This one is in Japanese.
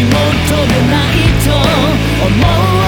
しも飛べないと思う